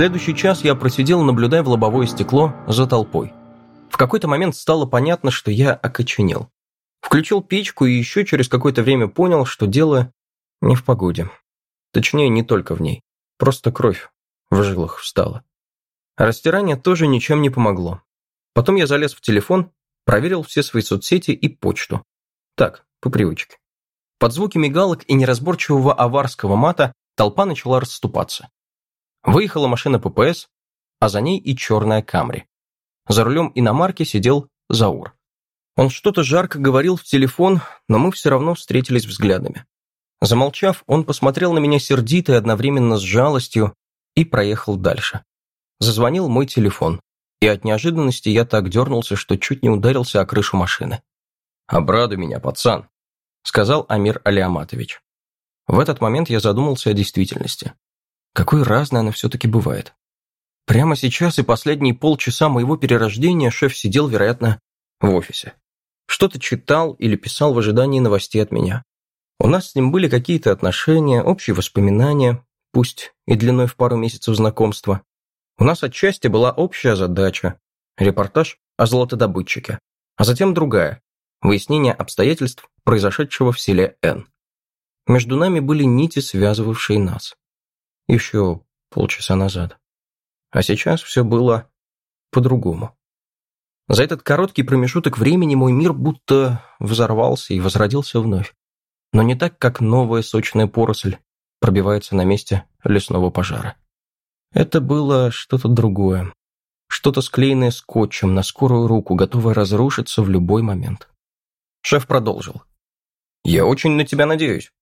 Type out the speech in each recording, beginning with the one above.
Следующий час я просидел, наблюдая в лобовое стекло за толпой. В какой-то момент стало понятно, что я окоченел. Включил печку и еще через какое-то время понял, что дело не в погоде. Точнее, не только в ней. Просто кровь в жилах встала. Растирание тоже ничем не помогло. Потом я залез в телефон, проверил все свои соцсети и почту. Так, по привычке. Под звуки мигалок и неразборчивого аварского мата толпа начала расступаться. Выехала машина ППС, а за ней и черная Камри. За рулем иномарки сидел Заур. Он что-то жарко говорил в телефон, но мы все равно встретились взглядами. Замолчав, он посмотрел на меня сердито и одновременно с жалостью и проехал дальше. Зазвонил мой телефон, и от неожиданности я так дернулся, что чуть не ударился о крышу машины. «Обрадуй меня, пацан», — сказал Амир Алиаматович. В этот момент я задумался о действительности. Какой разной она все-таки бывает. Прямо сейчас и последние полчаса моего перерождения шеф сидел, вероятно, в офисе. Что-то читал или писал в ожидании новостей от меня. У нас с ним были какие-то отношения, общие воспоминания, пусть и длиной в пару месяцев знакомства. У нас отчасти была общая задача – репортаж о золотодобытчике, а затем другая – выяснение обстоятельств, произошедшего в селе Н. Между нами были нити, связывавшие нас. Еще полчаса назад. А сейчас все было по-другому. За этот короткий промежуток времени мой мир будто взорвался и возродился вновь но не так, как новая сочная поросль пробивается на месте лесного пожара. Это было что-то другое, что-то склеенное скотчем на скорую руку, готовое разрушиться в любой момент. Шеф продолжил. «Я очень на тебя надеюсь».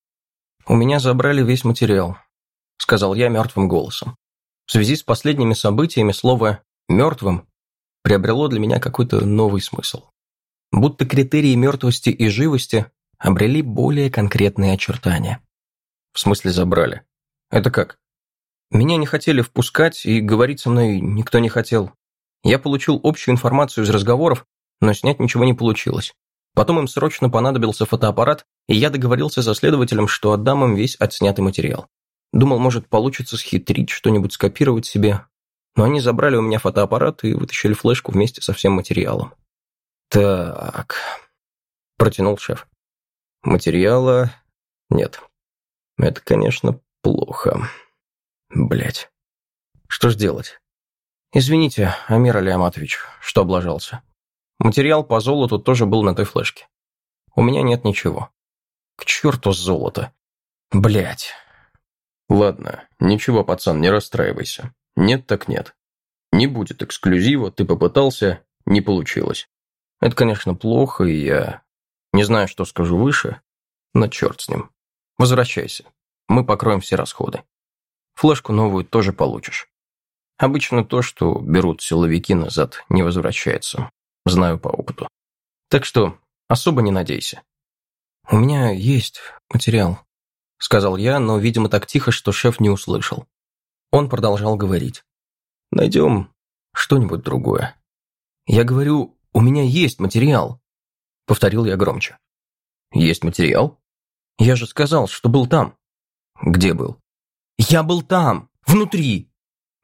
«У меня забрали весь материал», — сказал я мертвым голосом. В связи с последними событиями слово «мертвым» приобрело для меня какой-то новый смысл. Будто критерии мертвости и живости обрели более конкретные очертания. В смысле забрали? Это как? Меня не хотели впускать, и говорить со мной никто не хотел. Я получил общую информацию из разговоров, но снять ничего не получилось. Потом им срочно понадобился фотоаппарат, и я договорился со следователем, что отдам им весь отснятый материал. Думал, может, получится схитрить, что-нибудь скопировать себе. Но они забрали у меня фотоаппарат и вытащили флешку вместе со всем материалом. «Так...» – протянул шеф. Материала нет. Это, конечно, плохо. Блять. Что ж делать? Извините, Амир Алиаматович, что облажался. Материал по золоту тоже был на той флешке. У меня нет ничего. К черту золото. Блять. Ладно, ничего, пацан, не расстраивайся. Нет так нет. Не будет эксклюзива, ты попытался, не получилось. Это, конечно, плохо, и я не знаю, что скажу выше, но черт с ним. Возвращайся. Мы покроем все расходы. Флешку новую тоже получишь. Обычно то, что берут силовики назад, не возвращается. Знаю по опыту. Так что особо не надейся. У меня есть материал, сказал я, но, видимо, так тихо, что шеф не услышал. Он продолжал говорить. Найдем что-нибудь другое. Я говорю, у меня есть материал. Повторил я громче. «Есть материал?» «Я же сказал, что был там». «Где был?» «Я был там! Внутри!»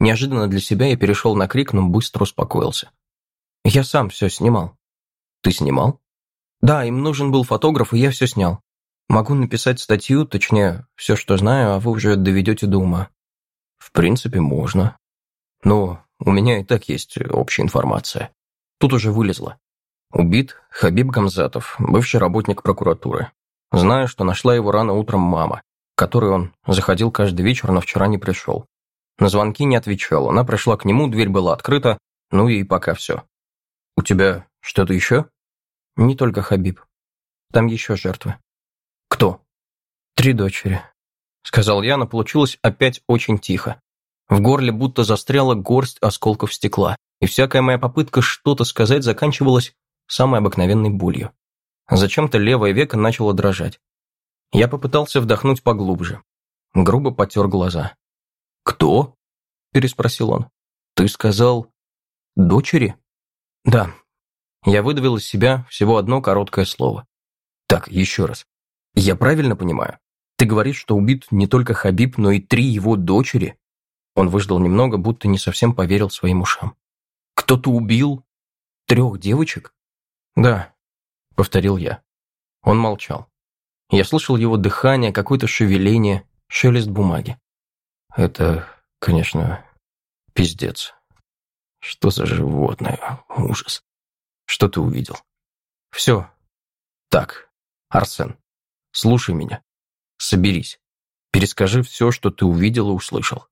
Неожиданно для себя я перешел на крик, но быстро успокоился. «Я сам все снимал». «Ты снимал?» «Да, им нужен был фотограф, и я все снял. Могу написать статью, точнее, все, что знаю, а вы уже доведете до ума». «В принципе, можно. Но у меня и так есть общая информация. Тут уже вылезло. Убит Хабиб Гамзатов, бывший работник прокуратуры. Знаю, что нашла его рано утром мама, к которой он заходил каждый вечер, но вчера не пришел. На звонки не отвечал, она пришла к нему, дверь была открыта, ну и пока все. «У тебя что-то еще?» «Не только Хабиб. Там еще жертвы». «Три дочери», — сказал я, но получилось опять очень тихо. В горле будто застряла горсть осколков стекла, и всякая моя попытка что-то сказать заканчивалась самой обыкновенной болью. Зачем-то левое веко начало дрожать. Я попытался вдохнуть поглубже. Грубо потер глаза. «Кто?» – переспросил он. «Ты сказал... дочери?» «Да». Я выдавил из себя всего одно короткое слово. «Так, еще раз. Я правильно понимаю? Ты говоришь, что убит не только Хабиб, но и три его дочери?» Он выждал немного, будто не совсем поверил своим ушам. «Кто-то убил трех девочек?» «Да», — повторил я. Он молчал. Я слышал его дыхание, какое-то шевеление, шелест бумаги. «Это, конечно, пиздец. Что за животное? Ужас. Что ты увидел?» «Все. Так, Арсен, слушай меня. Соберись. Перескажи все, что ты увидел и услышал.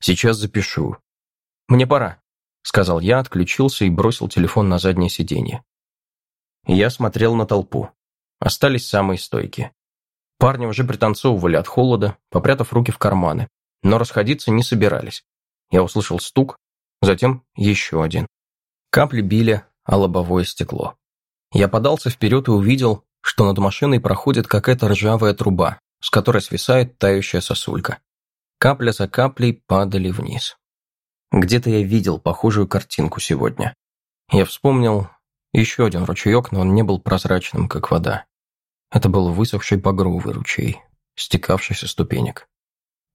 Сейчас запишу. Мне пора, сказал я, отключился и бросил телефон на заднее сиденье. Я смотрел на толпу. Остались самые стойкие. Парни уже пританцовывали от холода, попрятав руки в карманы, но расходиться не собирались. Я услышал стук, затем еще один. Капли били о лобовое стекло. Я подался вперед и увидел, что над машиной проходит какая-то ржавая труба, с которой свисает тающая сосулька. Капля за каплей падали вниз. Где-то я видел похожую картинку сегодня. Я вспомнил еще один ручеек, но он не был прозрачным, как вода. Это был высохший багровый ручей, стекавший со ступенек.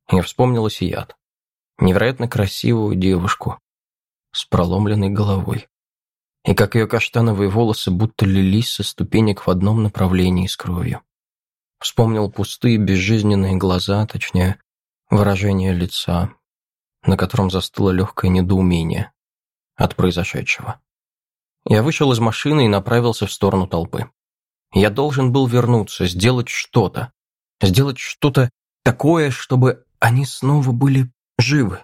Я вспомнил Осият. Невероятно красивую девушку с проломленной головой. И как ее каштановые волосы будто лились со ступенек в одном направлении с кровью. Вспомнил пустые безжизненные глаза, точнее, выражение лица, на котором застыло легкое недоумение от произошедшего. Я вышел из машины и направился в сторону толпы. Я должен был вернуться, сделать что-то. Сделать что-то такое, чтобы они снова были живы.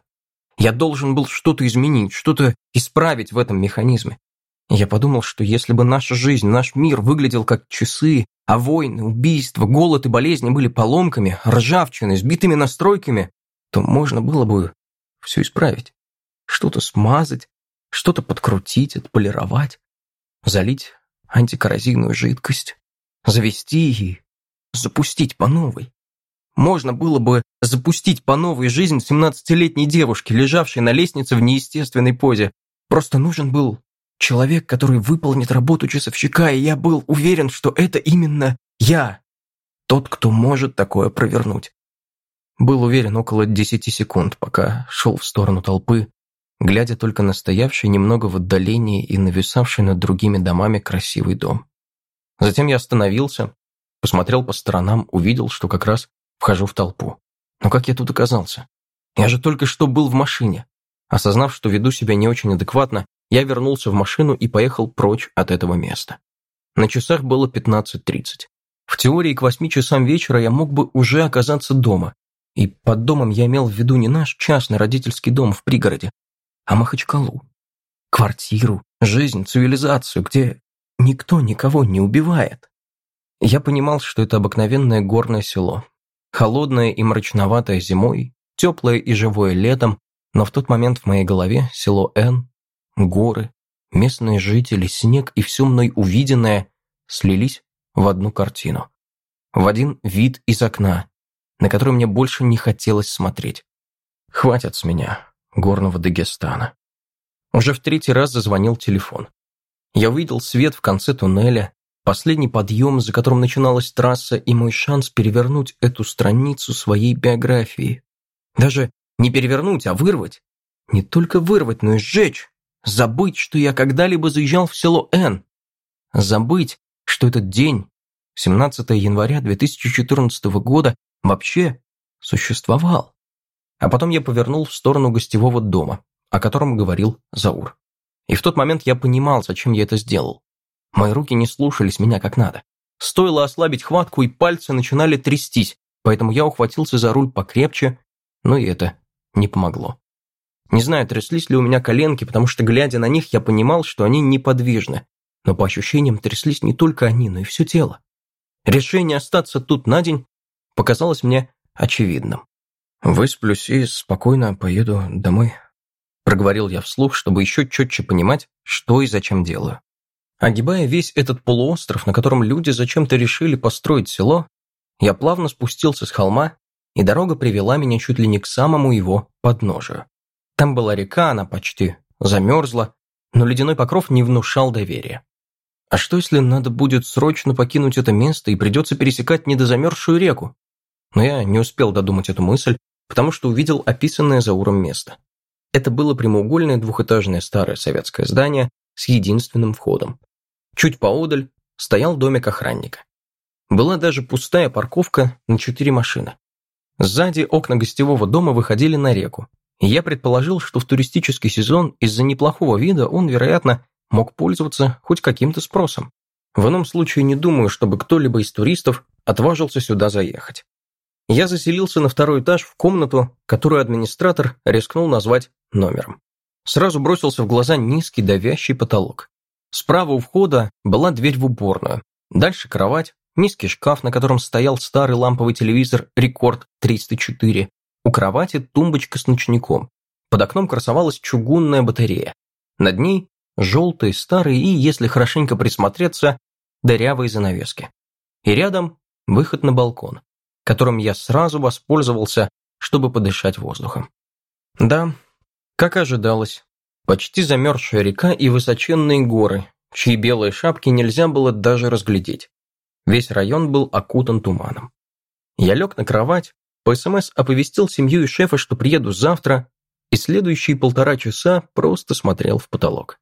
Я должен был что-то изменить, что-то исправить в этом механизме. Я подумал, что если бы наша жизнь, наш мир выглядел как часы, а войны, убийства, голод и болезни были поломками, ржавчиной, сбитыми настройками, то можно было бы все исправить. Что-то смазать, что-то подкрутить, отполировать, залить антикоррозийную жидкость, завести и запустить по новой. Можно было бы запустить по новой жизнь 17-летней девушки, лежавшей на лестнице в неестественной позе. Просто нужен был Человек, который выполнит работу часовщика, и я был уверен, что это именно я. Тот, кто может такое провернуть. Был уверен около десяти секунд, пока шел в сторону толпы, глядя только на стоявший немного в отдалении и нависавший над другими домами красивый дом. Затем я остановился, посмотрел по сторонам, увидел, что как раз вхожу в толпу. Но как я тут оказался? Я же только что был в машине. Осознав, что веду себя не очень адекватно, я вернулся в машину и поехал прочь от этого места. На часах было 15.30. В теории к 8 часам вечера я мог бы уже оказаться дома. И под домом я имел в виду не наш частный родительский дом в пригороде, а Махачкалу. Квартиру, жизнь, цивилизацию, где никто никого не убивает. Я понимал, что это обыкновенное горное село. Холодное и мрачноватое зимой, теплое и живое летом, но в тот момент в моей голове село Н горы, местные жители, снег и все мной увиденное слились в одну картину. В один вид из окна, на который мне больше не хотелось смотреть. Хватит с меня горного Дагестана. Уже в третий раз зазвонил телефон. Я увидел свет в конце туннеля, последний подъем, за которым начиналась трасса, и мой шанс перевернуть эту страницу своей биографии. Даже не перевернуть, а вырвать. Не только вырвать, но и сжечь. Забыть, что я когда-либо заезжал в село Н. Забыть, что этот день, 17 января 2014 года, вообще существовал. А потом я повернул в сторону гостевого дома, о котором говорил Заур. И в тот момент я понимал, зачем я это сделал. Мои руки не слушались меня как надо. Стоило ослабить хватку, и пальцы начинали трястись, поэтому я ухватился за руль покрепче, но и это не помогло. Не знаю, тряслись ли у меня коленки, потому что, глядя на них, я понимал, что они неподвижны. Но по ощущениям тряслись не только они, но и все тело. Решение остаться тут на день показалось мне очевидным. «Высплюсь и спокойно поеду домой», – проговорил я вслух, чтобы еще четче понимать, что и зачем делаю. Огибая весь этот полуостров, на котором люди зачем-то решили построить село, я плавно спустился с холма, и дорога привела меня чуть ли не к самому его подножию. Там была река, она почти замерзла, но ледяной покров не внушал доверия. А что, если надо будет срочно покинуть это место и придется пересекать недозамерзшую реку? Но я не успел додумать эту мысль, потому что увидел описанное Зауром место. Это было прямоугольное двухэтажное старое советское здание с единственным входом. Чуть поодаль стоял домик охранника. Была даже пустая парковка на четыре машины. Сзади окна гостевого дома выходили на реку, я предположил, что в туристический сезон из-за неплохого вида он, вероятно, мог пользоваться хоть каким-то спросом. В ином случае не думаю, чтобы кто-либо из туристов отважился сюда заехать. Я заселился на второй этаж в комнату, которую администратор рискнул назвать номером. Сразу бросился в глаза низкий давящий потолок. Справа у входа была дверь в уборную. Дальше кровать, низкий шкаф, на котором стоял старый ламповый телевизор «Рекорд 304». У кровати тумбочка с ночником. Под окном красовалась чугунная батарея. Над ней желтые, старые и, если хорошенько присмотреться, дырявые занавески. И рядом выход на балкон, которым я сразу воспользовался, чтобы подышать воздухом. Да, как ожидалось, почти замерзшая река и высоченные горы, чьи белые шапки нельзя было даже разглядеть. Весь район был окутан туманом. Я лег на кровать, по СМС оповестил семью и шефа, что приеду завтра, и следующие полтора часа просто смотрел в потолок.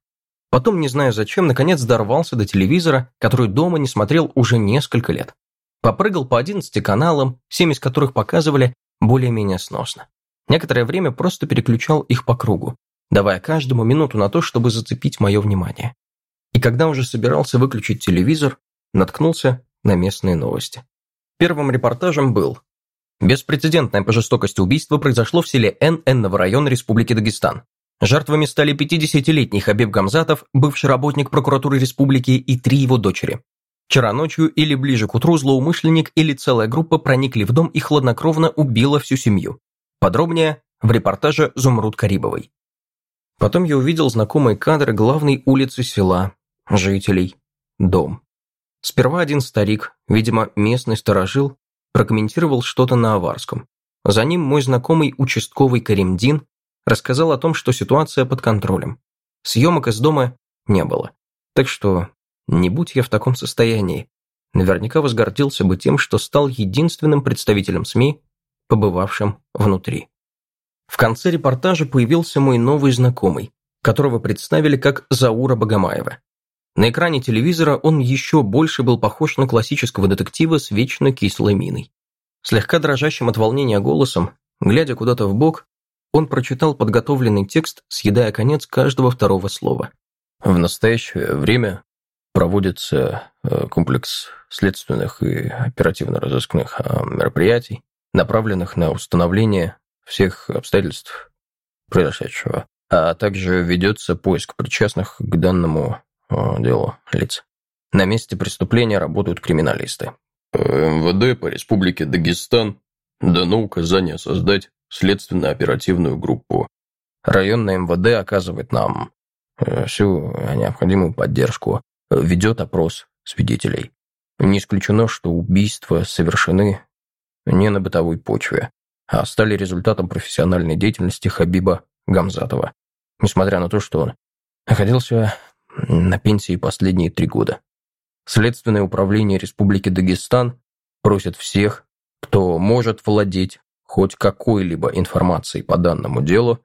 Потом, не знаю зачем, наконец дорвался до телевизора, который дома не смотрел уже несколько лет. Попрыгал по 11 каналам, 7 из которых показывали более-менее сносно. Некоторое время просто переключал их по кругу, давая каждому минуту на то, чтобы зацепить мое внимание. И когда уже собирался выключить телевизор, наткнулся на местные новости. Первым репортажем был Беспрецедентное по жестокости убийство произошло в селе Н Энного района Республики Дагестан. Жертвами стали 50-летний Хабиб Гамзатов, бывший работник прокуратуры республики и три его дочери. Вчера ночью или ближе к утру злоумышленник или целая группа проникли в дом и хладнокровно убила всю семью. Подробнее в репортаже Зумруд Карибовой. Потом я увидел знакомые кадры главной улицы села, жителей, дом. Сперва один старик, видимо, местный сторожил, прокомментировал что-то на аварском. За ним мой знакомый участковый Каримдин рассказал о том, что ситуация под контролем. Съемок из дома не было. Так что, не будь я в таком состоянии, наверняка возгордился бы тем, что стал единственным представителем СМИ, побывавшим внутри. В конце репортажа появился мой новый знакомый, которого представили как Заура Богомаева. На экране телевизора он еще больше был похож на классического детектива с вечно кислой миной. Слегка дрожащим от волнения голосом, глядя куда-то в бок, он прочитал подготовленный текст, съедая конец каждого второго слова. В настоящее время проводится э, комплекс следственных и оперативно-розыскных э, мероприятий, направленных на установление всех обстоятельств произошедшего, а также ведется поиск причастных к данному дело лиц. На месте преступления работают криминалисты. МВД по Республике Дагестан дано указание создать следственно-оперативную группу. Районное МВД оказывает нам э, всю необходимую поддержку, ведет опрос свидетелей. Не исключено, что убийства совершены не на бытовой почве, а стали результатом профессиональной деятельности Хабиба Гамзатова, несмотря на то, что он находился на пенсии последние три года. Следственное управление Республики Дагестан просит всех, кто может владеть хоть какой-либо информацией по данному делу,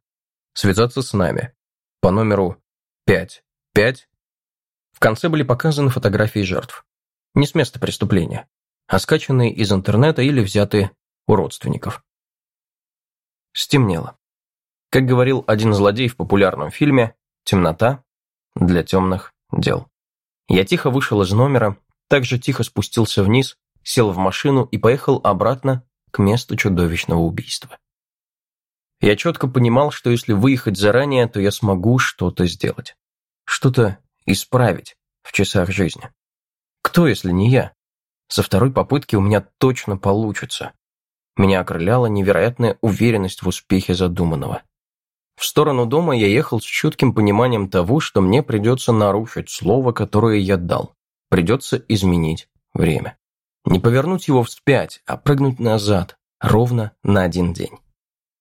связаться с нами по номеру 55. В конце были показаны фотографии жертв. Не с места преступления, а скачанные из интернета или взятые у родственников. Стемнело. Как говорил один злодей в популярном фильме, темнота для темных дел. Я тихо вышел из номера, также тихо спустился вниз, сел в машину и поехал обратно к месту чудовищного убийства. Я четко понимал, что если выехать заранее, то я смогу что-то сделать. Что-то исправить в часах жизни. Кто, если не я? Со второй попытки у меня точно получится. Меня окрыляла невероятная уверенность в успехе задуманного. В сторону дома я ехал с чутким пониманием того, что мне придется нарушить слово, которое я дал. Придется изменить время. Не повернуть его вспять, а прыгнуть назад, ровно на один день.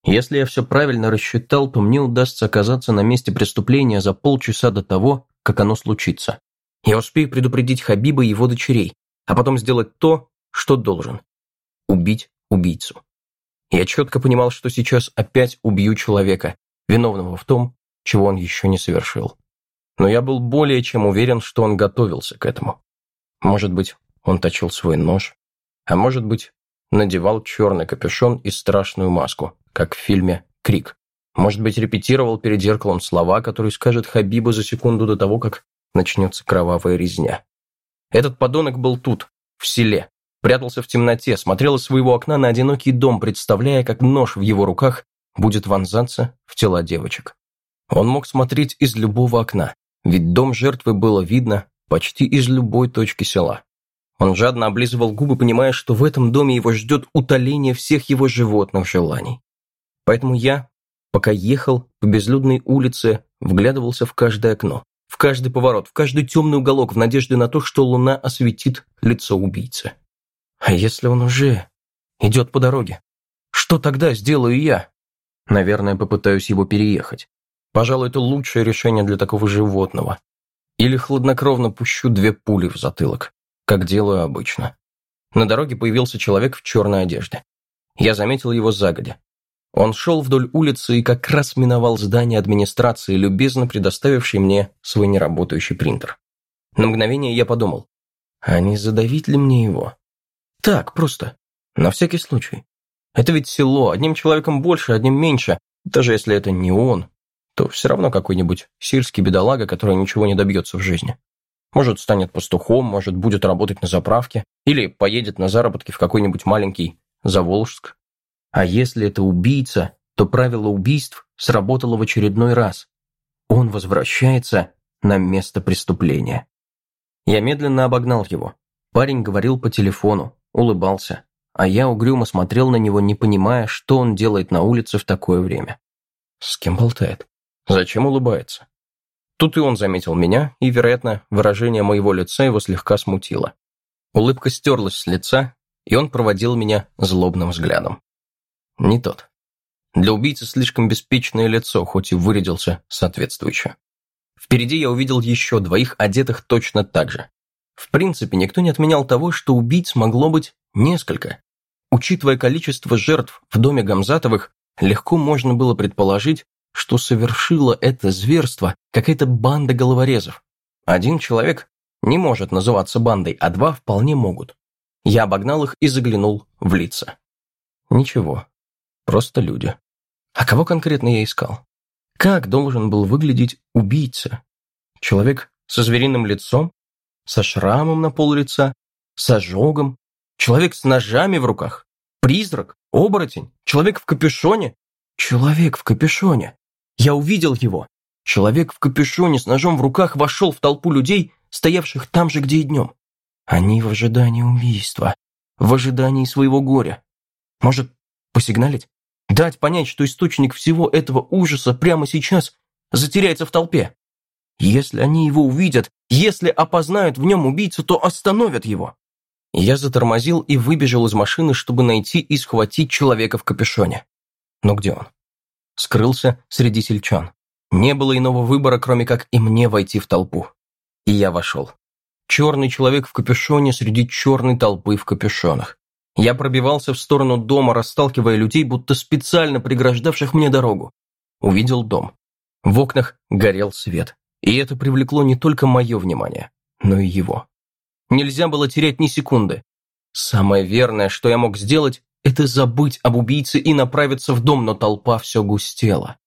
Если я все правильно рассчитал, то мне удастся оказаться на месте преступления за полчаса до того, как оно случится. Я успею предупредить Хабиба и его дочерей, а потом сделать то, что должен. Убить убийцу. Я четко понимал, что сейчас опять убью человека, виновного в том, чего он еще не совершил. Но я был более чем уверен, что он готовился к этому. Может быть, он точил свой нож, а может быть, надевал черный капюшон и страшную маску, как в фильме «Крик». Может быть, репетировал перед зеркалом слова, которые скажет Хабибу за секунду до того, как начнется кровавая резня. Этот подонок был тут, в селе, прятался в темноте, смотрел из своего окна на одинокий дом, представляя, как нож в его руках будет вонзаться в тела девочек. Он мог смотреть из любого окна, ведь дом жертвы было видно почти из любой точки села. Он жадно облизывал губы, понимая, что в этом доме его ждет утоление всех его животных желаний. Поэтому я, пока ехал по безлюдной улице, вглядывался в каждое окно, в каждый поворот, в каждый темный уголок, в надежде на то, что луна осветит лицо убийцы. А если он уже идет по дороге? Что тогда сделаю я? Наверное, попытаюсь его переехать. Пожалуй, это лучшее решение для такого животного. Или хладнокровно пущу две пули в затылок как делаю обычно. На дороге появился человек в черной одежде. Я заметил его загодя. Он шел вдоль улицы и как раз миновал здание администрации, любезно предоставивший мне свой неработающий принтер. На мгновение я подумал, а не задавить ли мне его? Так, просто. На всякий случай. Это ведь село, одним человеком больше, одним меньше. Даже если это не он, то все равно какой-нибудь сельский бедолага, который ничего не добьется в жизни. Может, станет пастухом, может, будет работать на заправке, или поедет на заработки в какой-нибудь маленький Заволжск. А если это убийца, то правило убийств сработало в очередной раз. Он возвращается на место преступления. Я медленно обогнал его. Парень говорил по телефону, улыбался, а я угрюмо смотрел на него, не понимая, что он делает на улице в такое время. С кем болтает? Зачем улыбается? Тут и он заметил меня, и, вероятно, выражение моего лица его слегка смутило. Улыбка стерлась с лица, и он проводил меня злобным взглядом. Не тот. Для убийцы слишком беспечное лицо, хоть и вырядился соответствующе. Впереди я увидел еще двоих, одетых точно так же. В принципе, никто не отменял того, что убийц могло быть несколько. Учитывая количество жертв в доме Гамзатовых, легко можно было предположить, что совершила это зверство какая-то банда головорезов. Один человек не может называться бандой, а два вполне могут. Я обогнал их и заглянул в лица. Ничего, просто люди. А кого конкретно я искал? Как должен был выглядеть убийца? Человек со звериным лицом? Со шрамом на пол лица? С ожогом? Человек с ножами в руках? Призрак? Оборотень? Человек в капюшоне? Человек в капюшоне. Я увидел его. Человек в капюшоне с ножом в руках вошел в толпу людей, стоявших там же, где и днем. Они в ожидании убийства, в ожидании своего горя. Может, посигналить? Дать понять, что источник всего этого ужаса прямо сейчас затеряется в толпе. Если они его увидят, если опознают в нем убийцу, то остановят его. Я затормозил и выбежал из машины, чтобы найти и схватить человека в капюшоне. Но где он? скрылся среди сельчан. Не было иного выбора, кроме как и мне войти в толпу. И я вошел. Черный человек в капюшоне среди черной толпы в капюшонах. Я пробивался в сторону дома, расталкивая людей, будто специально преграждавших мне дорогу. Увидел дом. В окнах горел свет. И это привлекло не только мое внимание, но и его. Нельзя было терять ни секунды. Самое верное, что я мог сделать, это забыть об убийце и направиться в дом, но толпа все густела.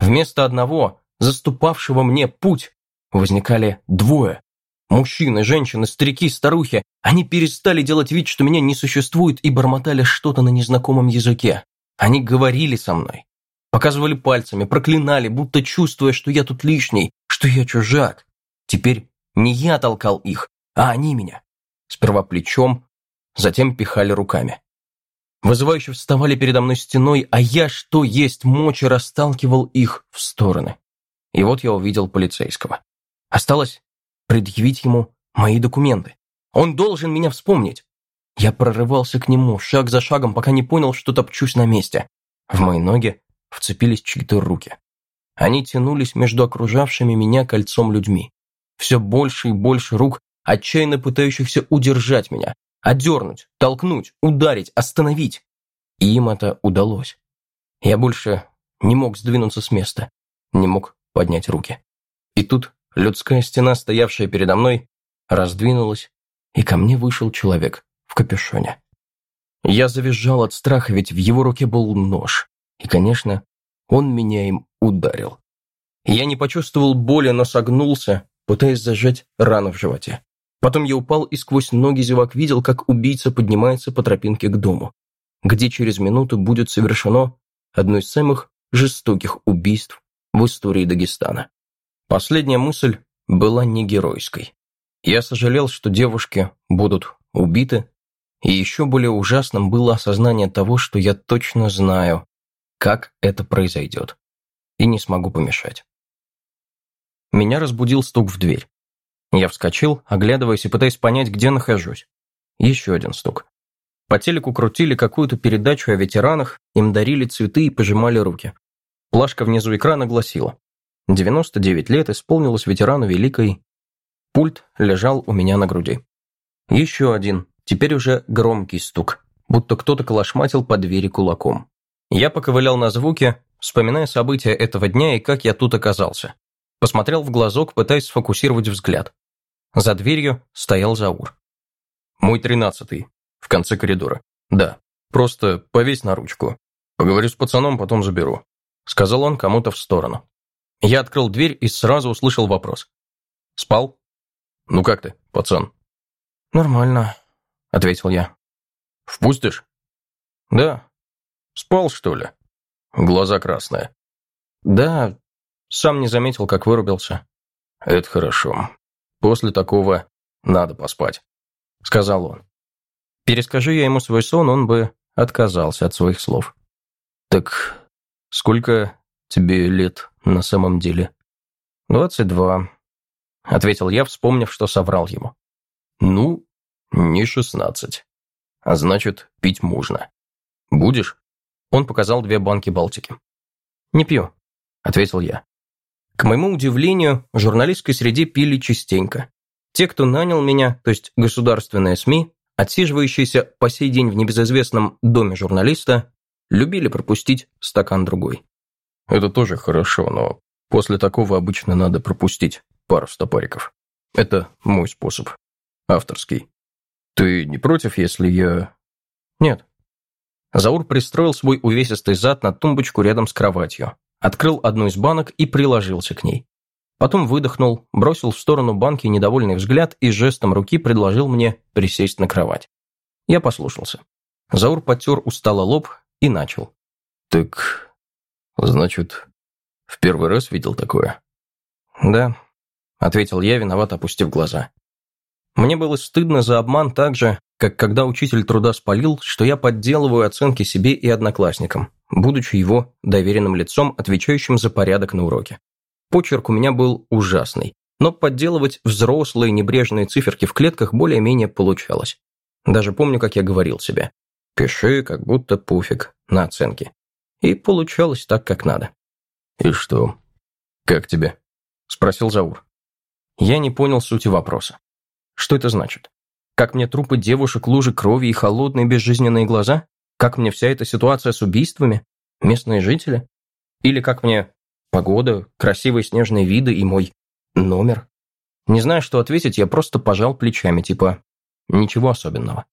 Вместо одного, заступавшего мне путь, возникали двое. Мужчины, женщины, старики, старухи. Они перестали делать вид, что меня не существует, и бормотали что-то на незнакомом языке. Они говорили со мной. Показывали пальцами, проклинали, будто чувствуя, что я тут лишний, что я чужак. Теперь не я толкал их, а они меня. Сперва плечом, затем пихали руками. Вызывающе вставали передо мной стеной, а я, что есть мочи, расталкивал их в стороны. И вот я увидел полицейского. Осталось предъявить ему мои документы. Он должен меня вспомнить. Я прорывался к нему, шаг за шагом, пока не понял, что топчусь на месте. В мои ноги вцепились чьи-то руки. Они тянулись между окружавшими меня кольцом людьми. Все больше и больше рук, отчаянно пытающихся удержать меня, Одернуть, толкнуть, ударить, остановить. И им это удалось. Я больше не мог сдвинуться с места, не мог поднять руки. И тут людская стена, стоявшая передо мной, раздвинулась, и ко мне вышел человек в капюшоне. Я завизжал от страха, ведь в его руке был нож. И, конечно, он меня им ударил. Я не почувствовал боли, но согнулся, пытаясь зажать рану в животе. Потом я упал и сквозь ноги зевак видел, как убийца поднимается по тропинке к дому, где через минуту будет совершено одно из самых жестоких убийств в истории Дагестана. Последняя мысль была не геройской. Я сожалел, что девушки будут убиты, и еще более ужасным было осознание того, что я точно знаю, как это произойдет, и не смогу помешать. Меня разбудил стук в дверь. Я вскочил, оглядываясь и пытаясь понять, где нахожусь. Еще один стук. По телеку крутили какую-то передачу о ветеранах, им дарили цветы и пожимали руки. Плашка внизу экрана гласила 99 лет исполнилось ветерану Великой. Пульт лежал у меня на груди. Еще один, теперь уже громкий стук, будто кто-то колошматил по двери кулаком. Я поковылял на звуки, вспоминая события этого дня и как я тут оказался. Посмотрел в глазок, пытаясь сфокусировать взгляд. За дверью стоял Заур. «Мой тринадцатый. В конце коридора. Да. Просто повесь на ручку. Поговорю с пацаном, потом заберу», — сказал он кому-то в сторону. Я открыл дверь и сразу услышал вопрос. «Спал?» «Ну как ты, пацан?» «Нормально», — ответил я. «Впустишь?» «Да». «Спал, что ли?» Глаза красные. «Да, сам не заметил, как вырубился. «Это хорошо. После такого надо поспать», — сказал он. Перескажи я ему свой сон, он бы отказался от своих слов. «Так сколько тебе лет на самом деле?» «Двадцать два», — ответил я, вспомнив, что соврал ему. «Ну, не шестнадцать. А значит, пить можно. Будешь?» Он показал две банки Балтики. «Не пью», — ответил я. К моему удивлению, в журналистской среде пили частенько. Те, кто нанял меня, то есть государственные СМИ, отсиживающиеся по сей день в небезызвестном доме журналиста, любили пропустить стакан другой. Это тоже хорошо, но после такого обычно надо пропустить пару стопариков. Это мой способ. Авторский. Ты не против, если я... Нет. Заур пристроил свой увесистый зад на тумбочку рядом с кроватью, открыл одну из банок и приложился к ней. Потом выдохнул, бросил в сторону банки недовольный взгляд и жестом руки предложил мне присесть на кровать. Я послушался. Заур потер устало лоб и начал. «Так, значит, в первый раз видел такое?» «Да», — ответил я, виноват опустив глаза. Мне было стыдно за обман так же, как когда учитель труда спалил, что я подделываю оценки себе и одноклассникам, будучи его доверенным лицом, отвечающим за порядок на уроке. Почерк у меня был ужасный, но подделывать взрослые небрежные циферки в клетках более-менее получалось. Даже помню, как я говорил себе. Пиши, как будто пуфик, на оценки. И получалось так, как надо. «И что? Как тебе?» – спросил Заур. Я не понял сути вопроса. Что это значит? Как мне трупы девушек, лужи крови и холодные безжизненные глаза? Как мне вся эта ситуация с убийствами? Местные жители? Или как мне погода, красивые снежные виды и мой номер? Не знаю, что ответить, я просто пожал плечами, типа, ничего особенного.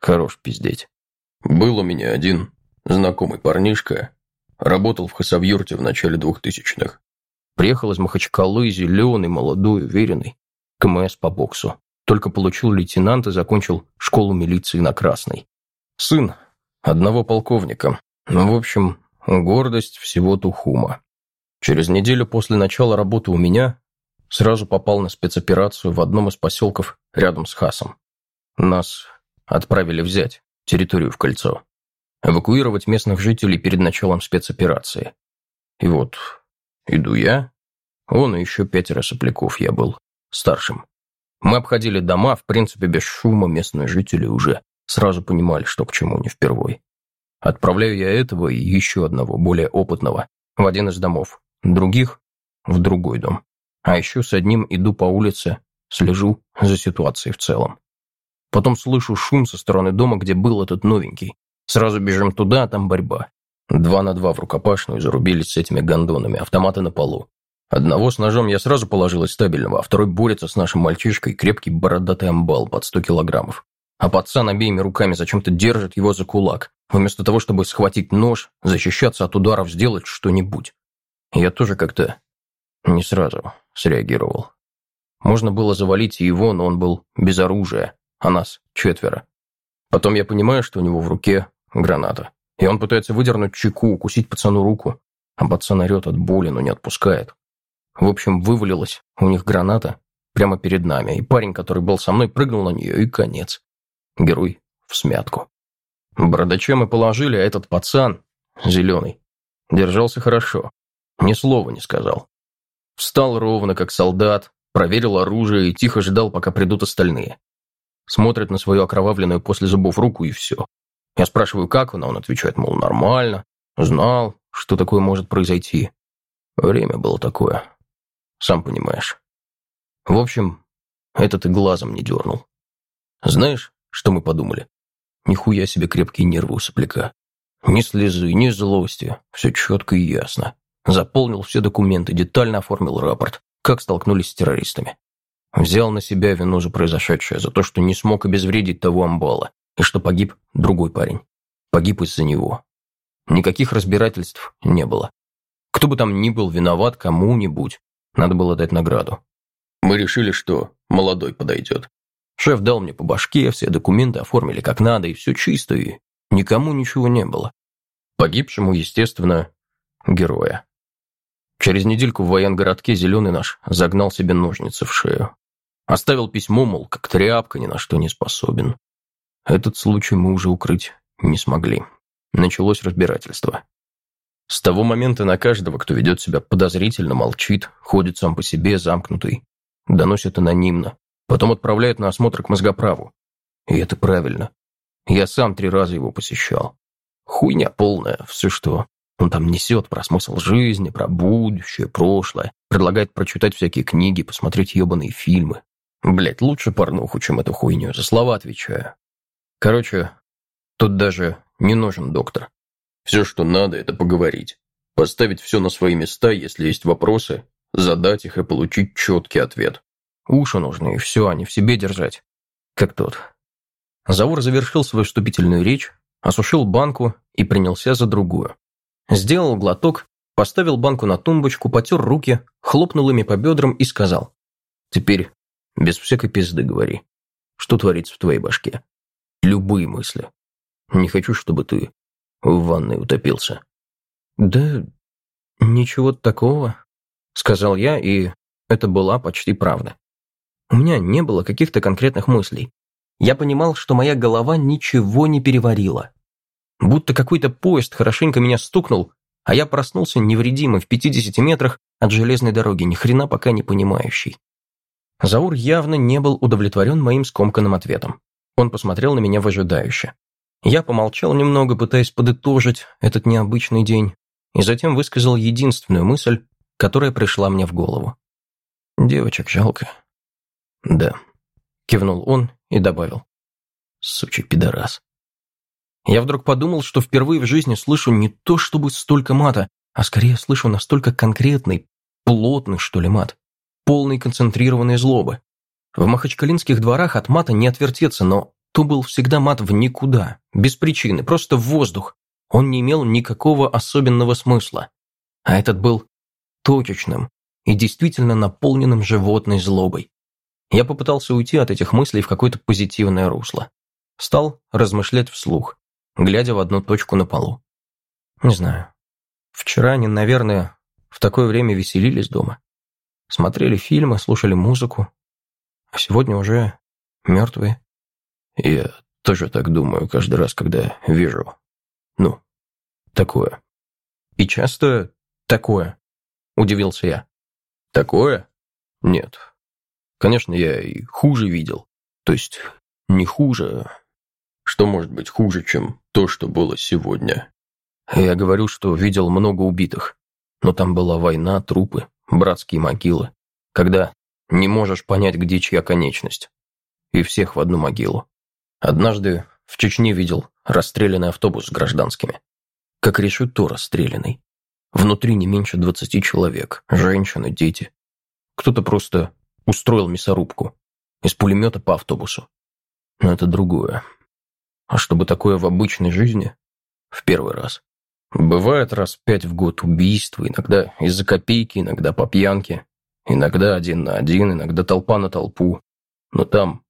Хорош пиздеть. Был у меня один знакомый парнишка, работал в Хасавюрте в начале двухтысячных. Приехал из Махачкалы, зеленый, молодой, уверенный, КМС по боксу. Только получил лейтенант и закончил школу милиции на Красной. Сын одного полковника. Ну, в общем, гордость всего Тухума. Через неделю после начала работы у меня сразу попал на спецоперацию в одном из поселков рядом с Хасом. Нас отправили взять территорию в кольцо. Эвакуировать местных жителей перед началом спецоперации. И вот, иду я, он и еще пятеро сопляков я был старшим. Мы обходили дома, в принципе, без шума, местные жители уже сразу понимали, что к чему не впервой. Отправляю я этого и еще одного, более опытного, в один из домов, других – в другой дом. А еще с одним иду по улице, слежу за ситуацией в целом. Потом слышу шум со стороны дома, где был этот новенький. Сразу бежим туда, а там борьба. Два на два в рукопашную зарубились с этими гондонами, автоматы на полу. Одного с ножом я сразу положил из стабильного, а второй борется с нашим мальчишкой, крепкий бородатый амбал под сто килограммов. А пацан обеими руками зачем-то держит его за кулак, вместо того, чтобы схватить нож, защищаться от ударов, сделать что-нибудь. Я тоже как-то не сразу среагировал. Можно было завалить его, но он был без оружия, а нас четверо. Потом я понимаю, что у него в руке граната. И он пытается выдернуть чеку, укусить пацану руку, а пацан орет от боли, но не отпускает. В общем, вывалилась у них граната прямо перед нами, и парень, который был со мной, прыгнул на нее, и конец. Герой в смятку. Бородача мы положили, а этот пацан, зеленый, держался хорошо. Ни слова не сказал. Встал ровно, как солдат, проверил оружие и тихо ждал, пока придут остальные. Смотрит на свою окровавленную после зубов руку и все. Я спрашиваю, как он, а он отвечает, мол, нормально. Знал, что такое может произойти. Время было такое. Сам понимаешь. В общем, этот и глазом не дернул. Знаешь, что мы подумали? Нихуя себе крепкие нервы у сопляка. Ни слезы, ни злости. Все четко и ясно. Заполнил все документы, детально оформил рапорт, как столкнулись с террористами. Взял на себя вину за произошедшее, за то, что не смог обезвредить того амбала, и что погиб другой парень. Погиб из-за него. Никаких разбирательств не было. Кто бы там ни был виноват кому-нибудь, надо было дать награду. Мы решили, что молодой подойдет. Шеф дал мне по башке, все документы оформили как надо, и все чисто, и никому ничего не было. Погибшему, естественно, героя. Через недельку в военгородке зеленый наш загнал себе ножницы в шею. Оставил письмо, мол, как тряпка, ни на что не способен. Этот случай мы уже укрыть не смогли. Началось разбирательство. С того момента на каждого, кто ведет себя подозрительно, молчит, ходит сам по себе, замкнутый, доносит анонимно, потом отправляет на осмотр к мозгоправу. И это правильно. Я сам три раза его посещал. Хуйня полная, все что он там несет про смысл жизни, про будущее, прошлое, предлагает прочитать всякие книги, посмотреть ебаные фильмы. Блять, лучше порнуху, чем эту хуйню, за слова отвечаю. Короче, тут даже не нужен доктор. Все, что надо, это поговорить. Поставить все на свои места, если есть вопросы, задать их и получить четкий ответ. Уши нужны, и все, а не в себе держать. Как тот. Заур завершил свою вступительную речь, осушил банку и принялся за другую. Сделал глоток, поставил банку на тумбочку, потер руки, хлопнул ими по бедрам и сказал. «Теперь без всякой пизды говори. Что творится в твоей башке? Любые мысли. Не хочу, чтобы ты в ванной утопился. «Да ничего такого», — сказал я, и это была почти правда. У меня не было каких-то конкретных мыслей. Я понимал, что моя голова ничего не переварила. Будто какой-то поезд хорошенько меня стукнул, а я проснулся невредимый в 50 метрах от железной дороги, ни хрена пока не понимающий. Заур явно не был удовлетворен моим скомканным ответом. Он посмотрел на меня выжидающе. Я помолчал немного, пытаясь подытожить этот необычный день, и затем высказал единственную мысль, которая пришла мне в голову. «Девочек жалко». «Да», — кивнул он и добавил. «Сучий пидорас». Я вдруг подумал, что впервые в жизни слышу не то чтобы столько мата, а скорее слышу настолько конкретный, плотный, что ли, мат, полный концентрированной злобы. В махачкалинских дворах от мата не отвертеться, но то был всегда мат в никуда, без причины, просто в воздух. Он не имел никакого особенного смысла. А этот был точечным и действительно наполненным животной злобой. Я попытался уйти от этих мыслей в какое-то позитивное русло. Стал размышлять вслух, глядя в одну точку на полу. Не знаю. Вчера они, наверное, в такое время веселились дома. Смотрели фильмы, слушали музыку. А сегодня уже мертвые. Я тоже так думаю каждый раз, когда вижу. Ну, такое. И часто такое, удивился я. Такое? Нет. Конечно, я и хуже видел. То есть, не хуже. Что может быть хуже, чем то, что было сегодня? Я говорю, что видел много убитых. Но там была война, трупы, братские могилы. Когда не можешь понять, где чья конечность. И всех в одну могилу. Однажды в Чечне видел расстрелянный автобус с гражданскими. Как решето расстрелянный. Внутри не меньше двадцати человек, женщины, дети. Кто-то просто устроил мясорубку из пулемета по автобусу. Но это другое. А чтобы такое в обычной жизни? В первый раз. Бывает раз пять в год убийства, иногда из-за копейки, иногда по пьянке, иногда один на один, иногда толпа на толпу. Но там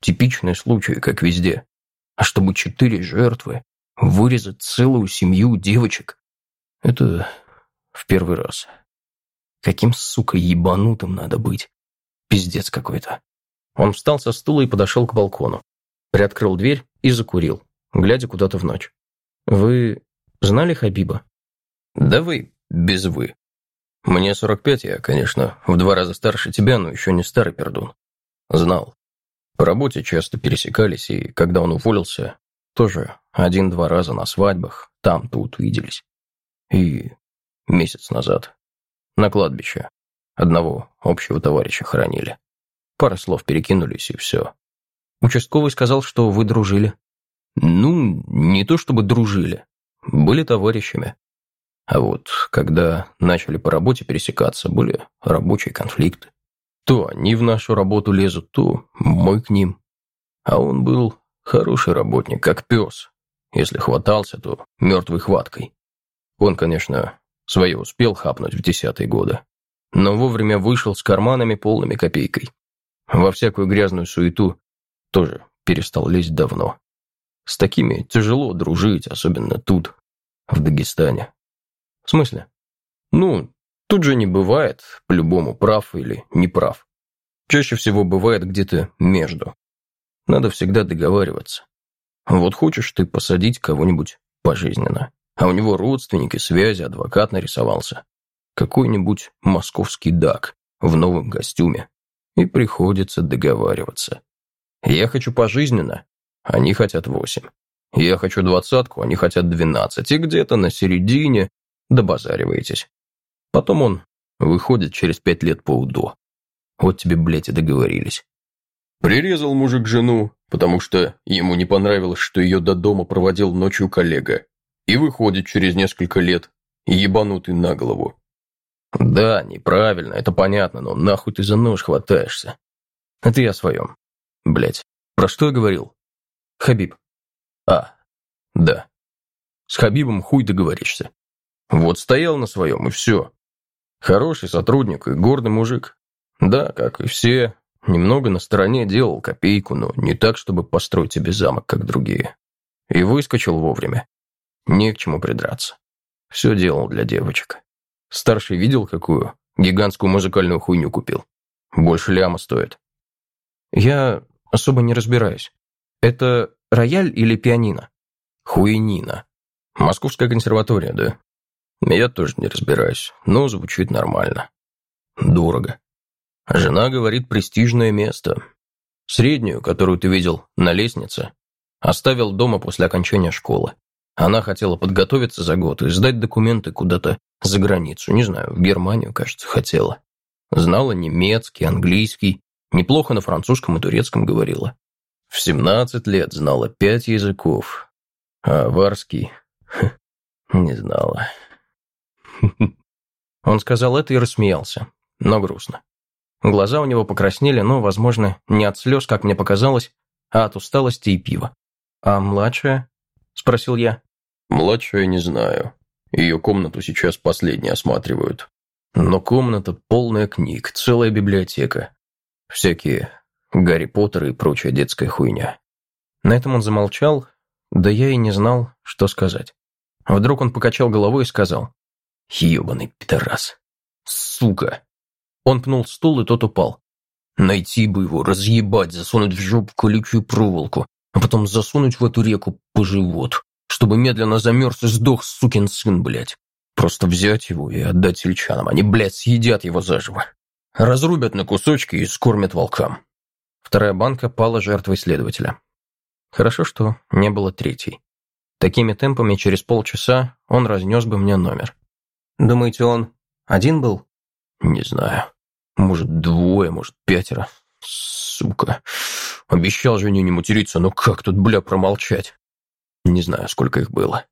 типичный случай, как везде. А чтобы четыре жертвы, вырезать целую семью девочек, это в первый раз. Каким, сука, ебанутым надо быть. Пиздец какой-то. Он встал со стула и подошел к балкону. Приоткрыл дверь и закурил, глядя куда-то в ночь. «Вы знали Хабиба?» «Да вы, без «вы». Мне 45, я, конечно, в два раза старше тебя, но еще не старый пердун. Знал. По работе часто пересекались, и когда он уволился, тоже один-два раза на свадьбах, там-тут виделись. И месяц назад на кладбище одного общего товарища хоронили. Пара слов перекинулись, и все. Участковый сказал, что вы дружили. Ну, не то чтобы дружили. Были товарищами. А вот когда начали по работе пересекаться, были рабочие конфликты. То они в нашу работу лезут, то мы к ним. А он был хороший работник, как пес. Если хватался, то мертвой хваткой. Он, конечно, свое успел хапнуть в десятые годы, но вовремя вышел с карманами полными копейкой. Во всякую грязную суету тоже перестал лезть давно. С такими тяжело дружить, особенно тут, в Дагестане. В смысле? Ну, тут же не бывает, по-любому, прав или не прав. Чаще всего бывает где-то между. Надо всегда договариваться. Вот хочешь ты посадить кого-нибудь пожизненно, а у него родственники, связи, адвокат нарисовался. Какой-нибудь московский дак в новом костюме и приходится договариваться. Я хочу пожизненно, они хотят восемь. Я хочу двадцатку, они хотят двенадцать, и где-то на середине добазариваетесь. Потом он выходит через пять лет по УДО. Вот тебе, блядь, и договорились. Прирезал мужик жену, потому что ему не понравилось, что ее до дома проводил ночью коллега. И выходит через несколько лет, ебанутый на голову. Да, неправильно, это понятно, но нахуй ты за нож хватаешься? Это я своем. Блять, про что я говорил? Хабиб. А, да. С Хабибом хуй договоришься. Вот стоял на своем, и все. Хороший сотрудник и гордый мужик. Да, как и все, немного на стороне делал копейку, но не так, чтобы построить себе замок, как другие. И выскочил вовремя. Не к чему придраться. Все делал для девочек. Старший видел, какую гигантскую музыкальную хуйню купил? Больше ляма стоит. Я особо не разбираюсь. Это рояль или пианино? Хуйнина. Московская консерватория, да? Я тоже не разбираюсь, но звучит нормально. Дорого. Жена говорит, престижное место. Среднюю, которую ты видел на лестнице, оставил дома после окончания школы. Она хотела подготовиться за год и сдать документы куда-то за границу, не знаю, в Германию, кажется, хотела. Знала немецкий, английский, неплохо на французском и турецком говорила. В 17 лет знала пять языков, а варский не знала. Он сказал это и рассмеялся, но грустно. Глаза у него покраснели, но, возможно, не от слез, как мне показалось, а от усталости и пива. «А младшая?» – спросил я. «Младшая не знаю. Ее комнату сейчас последние осматривают. Но комната полная книг, целая библиотека. Всякие Гарри Поттер и прочая детская хуйня. На этом он замолчал, да я и не знал, что сказать. Вдруг он покачал головой и сказал. «Ебаный пидорас! Сука!» Он пнул стул, и тот упал. Найти бы его, разъебать, засунуть в жопу колючую проволоку, а потом засунуть в эту реку по живот чтобы медленно замерз и сдох сукин сын, блядь. Просто взять его и отдать сельчанам. Они, блядь, съедят его заживо. Разрубят на кусочки и скормят волкам. Вторая банка пала жертвой следователя. Хорошо, что не было третьей. Такими темпами через полчаса он разнес бы мне номер. Думаете, он один был? Не знаю. Может, двое, может, пятеро. Сука. Обещал жене не материться, но как тут, бля, промолчать? Не знаю, сколько их было.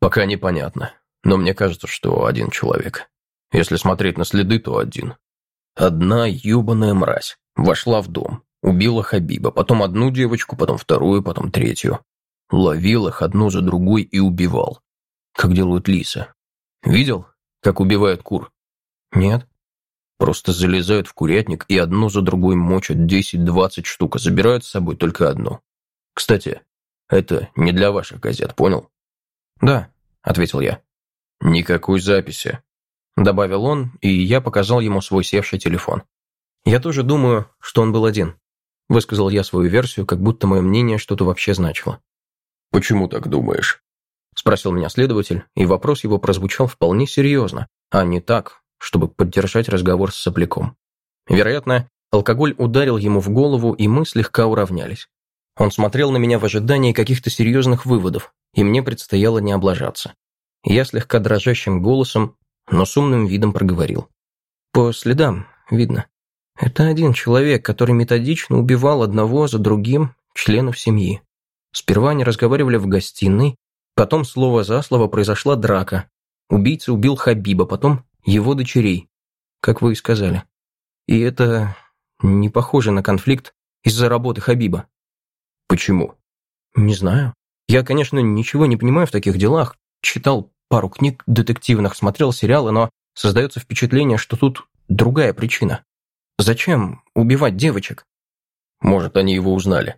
Пока непонятно. Но мне кажется, что один человек. Если смотреть на следы, то один. Одна ебаная мразь. Вошла в дом. Убила Хабиба. Потом одну девочку, потом вторую, потом третью. Ловил их одну за другой и убивал. Как делают лисы. Видел, как убивают кур? Нет. Просто залезают в курятник и одну за другой мочат 10-20 штук, а забирают с собой только одну. Кстати, это не для ваших газет, понял? Да, ответил я. Никакой записи. Добавил он, и я показал ему свой севший телефон. Я тоже думаю, что он был один. Высказал я свою версию, как будто мое мнение что-то вообще значило. «Почему так думаешь?» Спросил меня следователь, и вопрос его прозвучал вполне серьезно, а не так, чтобы поддержать разговор с сопляком. Вероятно, алкоголь ударил ему в голову, и мы слегка уравнялись. Он смотрел на меня в ожидании каких-то серьезных выводов, и мне предстояло не облажаться. Я слегка дрожащим голосом, но с умным видом проговорил. По следам, видно. Это один человек, который методично убивал одного за другим членов семьи. Сперва они разговаривали в гостиной, потом слово за слово произошла драка. Убийца убил Хабиба, потом его дочерей, как вы и сказали. И это не похоже на конфликт из-за работы Хабиба. Почему? Не знаю. Я, конечно, ничего не понимаю в таких делах. Читал пару книг детективных, смотрел сериалы, но создается впечатление, что тут другая причина. Зачем убивать девочек? Может, они его узнали?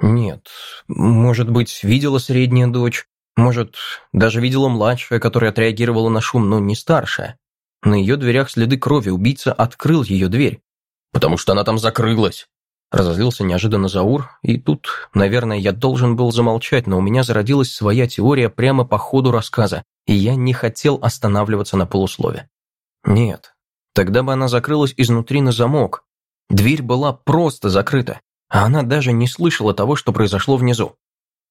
Нет. Может быть, видела средняя дочь. Может, даже видела младшая, которая отреагировала на шум, но не старшая. На ее дверях следы крови, убийца открыл ее дверь. «Потому что она там закрылась!» Разозлился неожиданно Заур, и тут, наверное, я должен был замолчать, но у меня зародилась своя теория прямо по ходу рассказа, и я не хотел останавливаться на полуслове. Нет, тогда бы она закрылась изнутри на замок. Дверь была просто закрыта, а она даже не слышала того, что произошло внизу.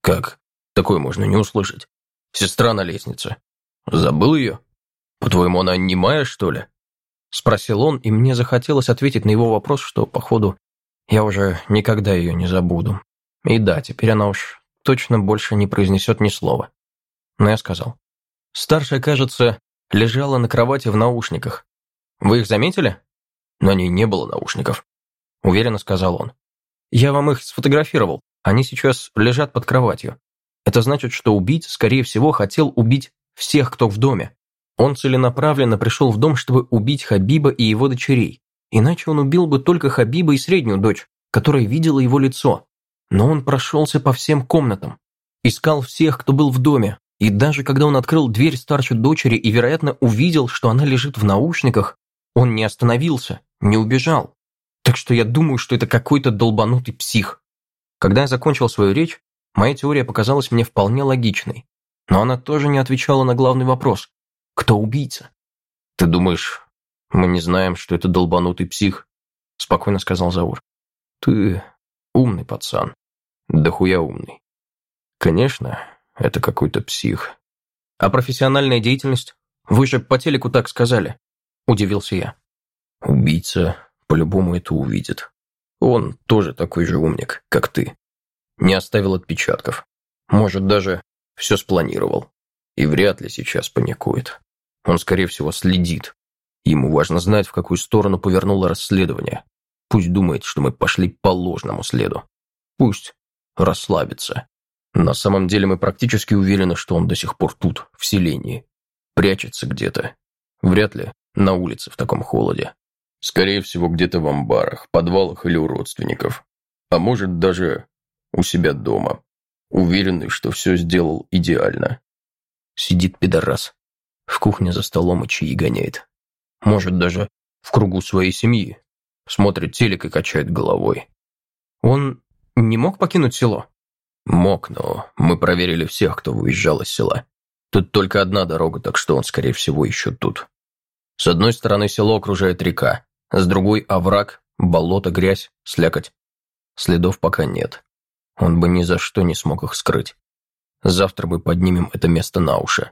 «Как? Такое можно не услышать. Сестра на лестнице. Забыл ее?» «По-твоему, она немая, что ли?» Спросил он, и мне захотелось ответить на его вопрос, что, походу, я уже никогда ее не забуду. И да, теперь она уж точно больше не произнесет ни слова. Но я сказал. Старшая, кажется, лежала на кровати в наушниках. Вы их заметили? На ней не было наушников. Уверенно сказал он. Я вам их сфотографировал. Они сейчас лежат под кроватью. Это значит, что убийца, скорее всего, хотел убить всех, кто в доме. Он целенаправленно пришел в дом, чтобы убить Хабиба и его дочерей. Иначе он убил бы только Хабиба и среднюю дочь, которая видела его лицо. Но он прошелся по всем комнатам. Искал всех, кто был в доме. И даже когда он открыл дверь старшей дочери и, вероятно, увидел, что она лежит в наушниках, он не остановился, не убежал. Так что я думаю, что это какой-то долбанутый псих. Когда я закончил свою речь, моя теория показалась мне вполне логичной. Но она тоже не отвечала на главный вопрос. Кто убийца? Ты думаешь, мы не знаем, что это долбанутый псих? Спокойно сказал Заур. Ты умный пацан. Да хуя умный. Конечно, это какой-то псих. А профессиональная деятельность? Вы же по телеку так сказали. Удивился я. Убийца по-любому это увидит. Он тоже такой же умник, как ты. Не оставил отпечатков. Может, даже все спланировал. И вряд ли сейчас паникует. Он, скорее всего, следит. Ему важно знать, в какую сторону повернуло расследование. Пусть думает, что мы пошли по ложному следу. Пусть расслабится. На самом деле мы практически уверены, что он до сих пор тут, в селении. Прячется где-то. Вряд ли на улице в таком холоде. Скорее всего, где-то в амбарах, подвалах или у родственников. А может, даже у себя дома. Уверенный, что все сделал идеально. Сидит пидорас. В кухне за столом и чаи гоняет. Может, даже в кругу своей семьи. Смотрит телек и качает головой. Он не мог покинуть село? Мог, но мы проверили всех, кто выезжал из села. Тут только одна дорога, так что он, скорее всего, еще тут. С одной стороны село окружает река, с другой – овраг, болото, грязь, слякоть. Следов пока нет. Он бы ни за что не смог их скрыть. Завтра мы поднимем это место на уши.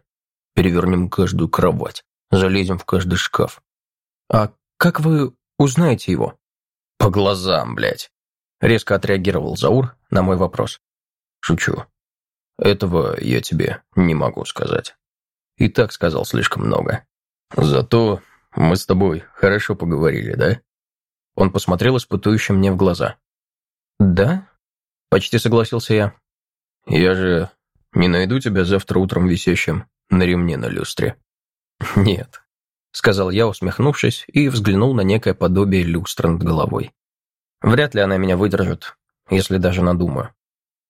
Перевернем каждую кровать, залезем в каждый шкаф. А как вы узнаете его? «По глазам, блядь!» Резко отреагировал Заур на мой вопрос. «Шучу. Этого я тебе не могу сказать. И так сказал слишком много. Зато мы с тобой хорошо поговорили, да?» Он посмотрел испытующе мне в глаза. «Да?» – почти согласился я. «Я же не найду тебя завтра утром висящим на ремне на люстре». «Нет», – сказал я, усмехнувшись, и взглянул на некое подобие люстры над головой. «Вряд ли она меня выдержит, если даже надумаю».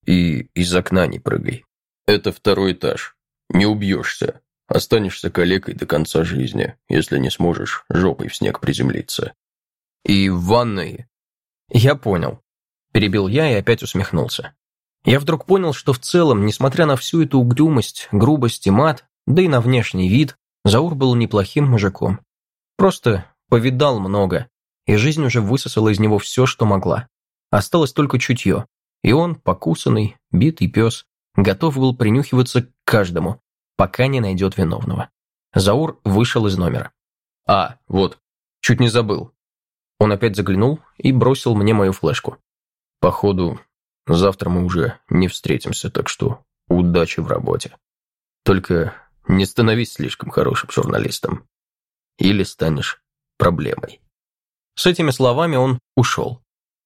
«И из окна не прыгай. Это второй этаж. Не убьешься. Останешься калекой до конца жизни, если не сможешь жопой в снег приземлиться. И в ванной...» «Я понял», – перебил я и опять усмехнулся. Я вдруг понял, что в целом, несмотря на всю эту угрюмость, грубость и мат, да и на внешний вид, Заур был неплохим мужиком. Просто повидал много, и жизнь уже высосала из него все, что могла. Осталось только чутье, и он, покусанный, битый пес, готов был принюхиваться к каждому, пока не найдет виновного. Заур вышел из номера. «А, вот, чуть не забыл». Он опять заглянул и бросил мне мою флешку. «Походу, завтра мы уже не встретимся, так что удачи в работе. Только не становись слишком хорошим журналистом. Или станешь проблемой. С этими словами он ушел.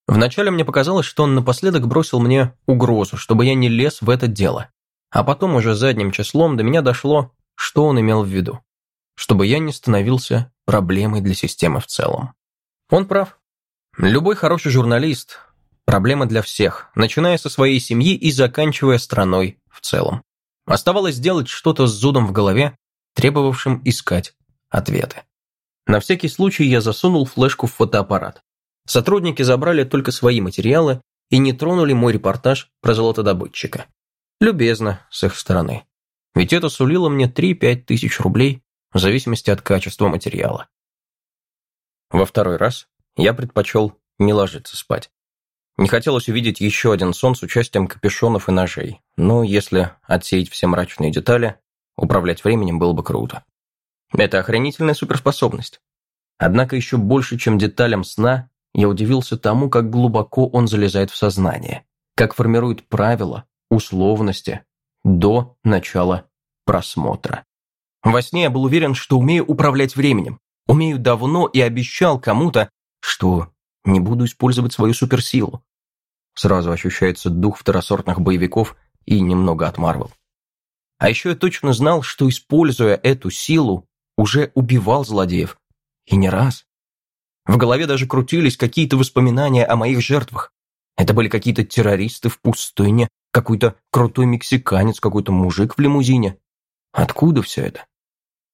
Вначале мне показалось, что он напоследок бросил мне угрозу, чтобы я не лез в это дело. А потом уже задним числом до меня дошло, что он имел в виду. Чтобы я не становился проблемой для системы в целом. Он прав. Любой хороший журналист – проблема для всех, начиная со своей семьи и заканчивая страной в целом. Оставалось сделать что-то с зудом в голове, требовавшим искать ответы. На всякий случай я засунул флешку в фотоаппарат. Сотрудники забрали только свои материалы и не тронули мой репортаж про золотодобытчика. Любезно с их стороны. Ведь это сулило мне 3-5 тысяч рублей в зависимости от качества материала. Во второй раз я предпочел не ложиться спать. Не хотелось увидеть еще один сон с участием капюшонов и ножей, но если отсеять все мрачные детали, управлять временем было бы круто. Это охранительная суперспособность. Однако еще больше, чем деталям сна, я удивился тому, как глубоко он залезает в сознание, как формирует правила, условности до начала просмотра. Во сне я был уверен, что умею управлять временем, умею давно и обещал кому-то, что не буду использовать свою суперсилу. Сразу ощущается дух второсортных боевиков и немного от Марвел. А еще я точно знал, что, используя эту силу, уже убивал злодеев. И не раз. В голове даже крутились какие-то воспоминания о моих жертвах. Это были какие-то террористы в пустыне, какой-то крутой мексиканец, какой-то мужик в лимузине. Откуда все это?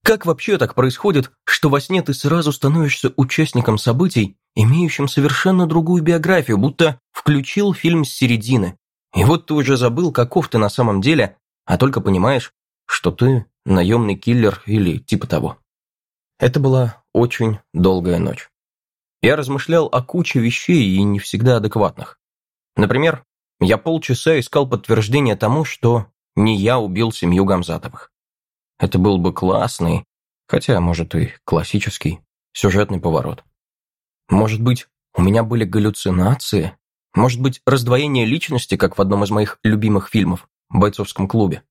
Как вообще так происходит, что во сне ты сразу становишься участником событий, имеющим совершенно другую биографию, будто включил фильм с середины. И вот ты уже забыл, каков ты на самом деле, а только понимаешь, что ты наемный киллер или типа того. Это была очень долгая ночь. Я размышлял о куче вещей и не всегда адекватных. Например, я полчаса искал подтверждение тому, что не я убил семью Гамзатовых. Это был бы классный, хотя, может, и классический, сюжетный поворот. Может быть, у меня были галлюцинации? Может быть, раздвоение личности, как в одном из моих любимых фильмов «Бойцовском клубе»?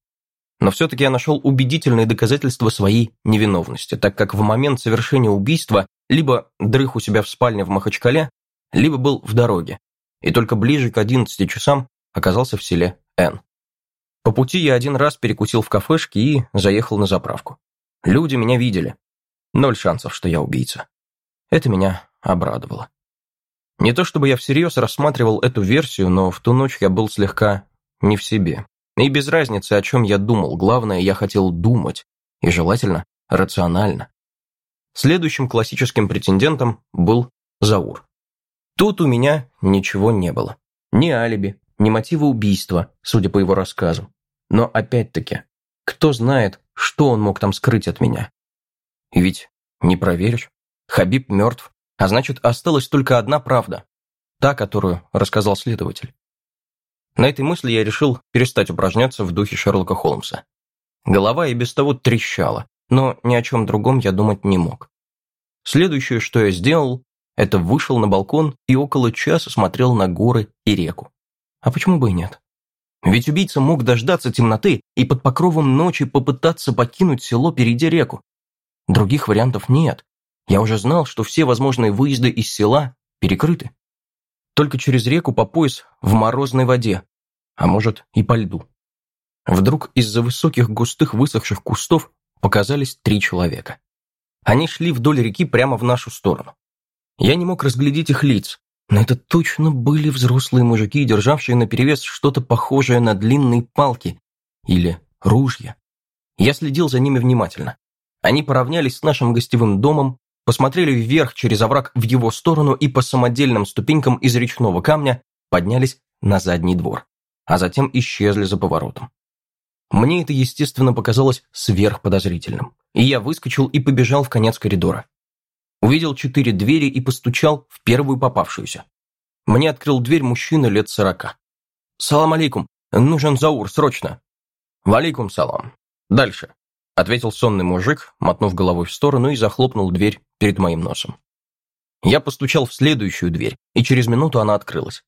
Но все-таки я нашел убедительные доказательства своей невиновности, так как в момент совершения убийства либо дрых у себя в спальне в Махачкале, либо был в дороге, и только ближе к 11 часам оказался в селе Н. По пути я один раз перекусил в кафешке и заехал на заправку. Люди меня видели. Ноль шансов, что я убийца. Это меня обрадовало. Не то чтобы я всерьез рассматривал эту версию, но в ту ночь я был слегка не в себе. И без разницы, о чем я думал, главное, я хотел думать, и желательно рационально. Следующим классическим претендентом был Заур. Тут у меня ничего не было. Ни алиби, ни мотива убийства, судя по его рассказу. Но опять-таки, кто знает, что он мог там скрыть от меня? Ведь не проверишь. Хабиб мертв, а значит, осталась только одна правда. Та, которую рассказал следователь. На этой мысли я решил перестать упражняться в духе Шерлока Холмса. Голова и без того трещала, но ни о чем другом я думать не мог. Следующее, что я сделал, это вышел на балкон и около часа смотрел на горы и реку. А почему бы и нет? Ведь убийца мог дождаться темноты и под покровом ночи попытаться покинуть село, перейдя реку. Других вариантов нет. Я уже знал, что все возможные выезды из села перекрыты. Только через реку по пояс в морозной воде, а может и по льду. Вдруг из-за высоких густых высохших кустов показались три человека. Они шли вдоль реки прямо в нашу сторону. Я не мог разглядеть их лиц, но это точно были взрослые мужики, державшие наперевес что-то похожее на длинные палки или ружья. Я следил за ними внимательно. Они поравнялись с нашим гостевым домом, посмотрели вверх через овраг в его сторону и по самодельным ступенькам из речного камня поднялись на задний двор, а затем исчезли за поворотом. Мне это, естественно, показалось сверхподозрительным, и я выскочил и побежал в конец коридора. Увидел четыре двери и постучал в первую попавшуюся. Мне открыл дверь мужчина лет сорока. «Салам алейкум, нужен Заур, срочно!» «Валейкум салам. Дальше», — ответил сонный мужик, мотнув головой в сторону и захлопнул дверь перед моим носом. Я постучал в следующую дверь, и через минуту она открылась.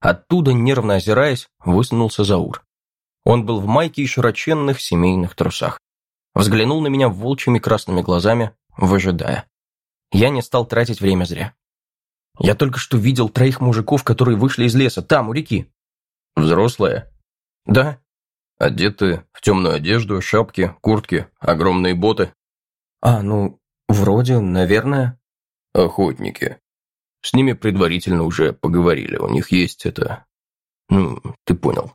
Оттуда, нервно озираясь, высунулся Заур. Он был в майке и широченных семейных трусах. Взглянул на меня волчьими красными глазами, выжидая. Я не стал тратить время зря. Я только что видел троих мужиков, которые вышли из леса, там, у реки. Взрослые? Да. Одеты в темную одежду, шапки, куртки, огромные боты. А, ну, вроде, наверное. Охотники. С ними предварительно уже поговорили, у них есть это... Ну, ты понял.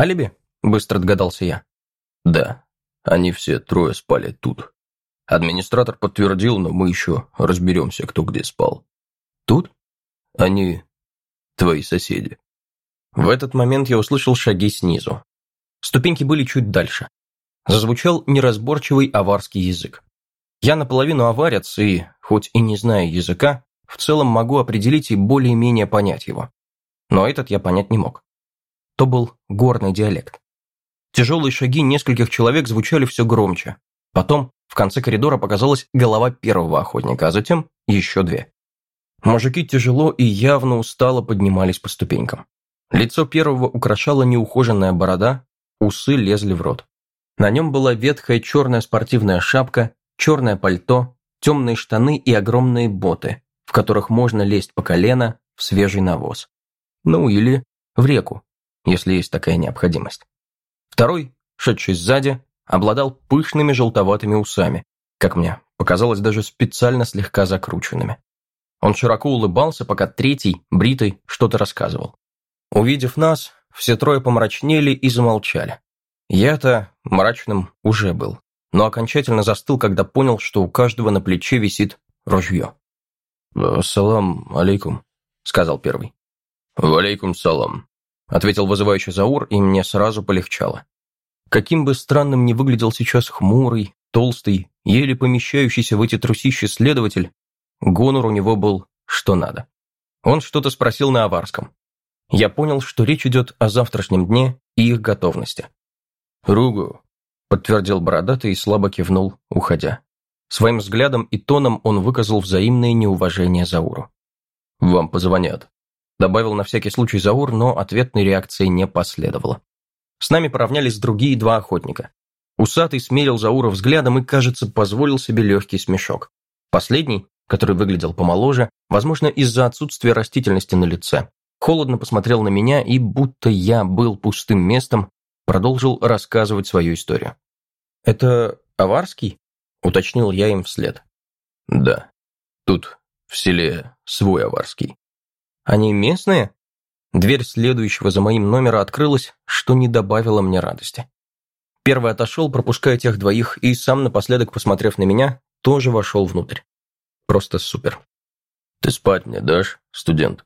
Алиби? Быстро догадался я. Да, они все трое спали тут. Администратор подтвердил, но мы еще разберемся, кто где спал. Тут? Они твои соседи. В этот момент я услышал шаги снизу. Ступеньки были чуть дальше. Зазвучал неразборчивый аварский язык. Я наполовину аварец и, хоть и не знаю языка, в целом могу определить и более-менее понять его. Но этот я понять не мог. То был горный диалект. Тяжелые шаги нескольких человек звучали все громче. Потом в конце коридора показалась голова первого охотника, а затем еще две. Мужики тяжело и явно устало поднимались по ступенькам. Лицо первого украшала неухоженная борода, усы лезли в рот. На нем была ветхая черная спортивная шапка, черное пальто, темные штаны и огромные боты, в которых можно лезть по колено в свежий навоз. Ну или в реку, если есть такая необходимость. Второй, шедший сзади, обладал пышными желтоватыми усами, как мне показалось, даже специально слегка закрученными. Он широко улыбался, пока третий, бритый, что-то рассказывал. Увидев нас, все трое помрачнели и замолчали. Я-то мрачным уже был, но окончательно застыл, когда понял, что у каждого на плече висит ружье. «Салам алейкум», — сказал первый. «Валейкум салам», — ответил вызывающий Заур, и мне сразу полегчало. Каким бы странным ни выглядел сейчас хмурый, толстый, еле помещающийся в эти трусища следователь, гонор у него был что надо. Он что-то спросил на аварском. Я понял, что речь идет о завтрашнем дне и их готовности. «Ругу», — подтвердил бородатый и слабо кивнул, уходя. Своим взглядом и тоном он выказал взаимное неуважение Зауру. «Вам позвонят», — добавил на всякий случай Заур, но ответной реакции не последовало. С нами поравнялись другие два охотника. Усатый смерил Заура взглядом и, кажется, позволил себе легкий смешок. Последний, который выглядел помоложе, возможно, из-за отсутствия растительности на лице, холодно посмотрел на меня и, будто я был пустым местом, продолжил рассказывать свою историю. «Это Аварский?» – уточнил я им вслед. «Да. Тут, в селе, свой Аварский». «Они местные?» Дверь следующего за моим номера открылась, что не добавило мне радости. Первый отошел, пропуская тех двоих, и сам напоследок, посмотрев на меня, тоже вошел внутрь. Просто супер. «Ты спать мне дашь, студент?»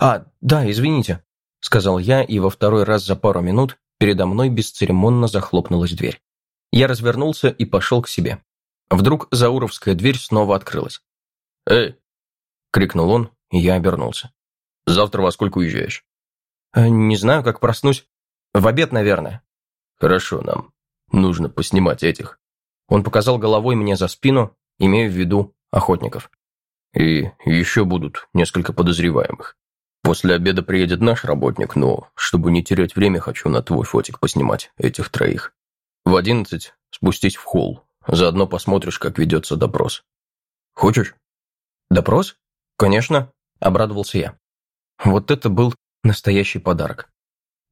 «А, да, извините», — сказал я, и во второй раз за пару минут передо мной бесцеремонно захлопнулась дверь. Я развернулся и пошел к себе. Вдруг зауровская дверь снова открылась. «Эй!» — крикнул он, и я обернулся. Завтра во сколько уезжаешь? Э, не знаю, как проснусь. В обед, наверное. Хорошо, нам нужно поснимать этих. Он показал головой мне за спину, имея в виду охотников. И еще будут несколько подозреваемых. После обеда приедет наш работник, но, чтобы не терять время, хочу на твой фотик поснимать этих троих. В одиннадцать спустись в холл. Заодно посмотришь, как ведется допрос. Хочешь? Допрос? Конечно, обрадовался я. Вот это был настоящий подарок.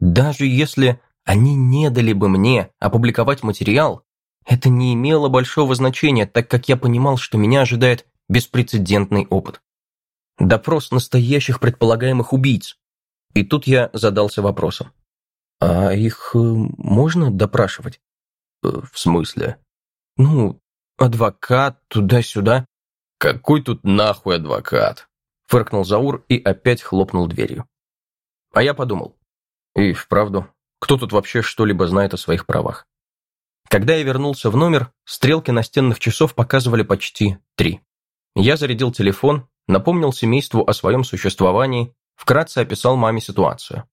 Даже если они не дали бы мне опубликовать материал, это не имело большого значения, так как я понимал, что меня ожидает беспрецедентный опыт. Допрос настоящих предполагаемых убийц. И тут я задался вопросом. А их э, можно допрашивать? Э, в смысле? Ну, адвокат, туда-сюда. Какой тут нахуй адвокат? Фыркнул Заур и опять хлопнул дверью. А я подумал. И вправду, кто тут вообще что-либо знает о своих правах? Когда я вернулся в номер, стрелки настенных часов показывали почти три. Я зарядил телефон напомнил семейству о своем существовании, вкратце описал маме ситуацию.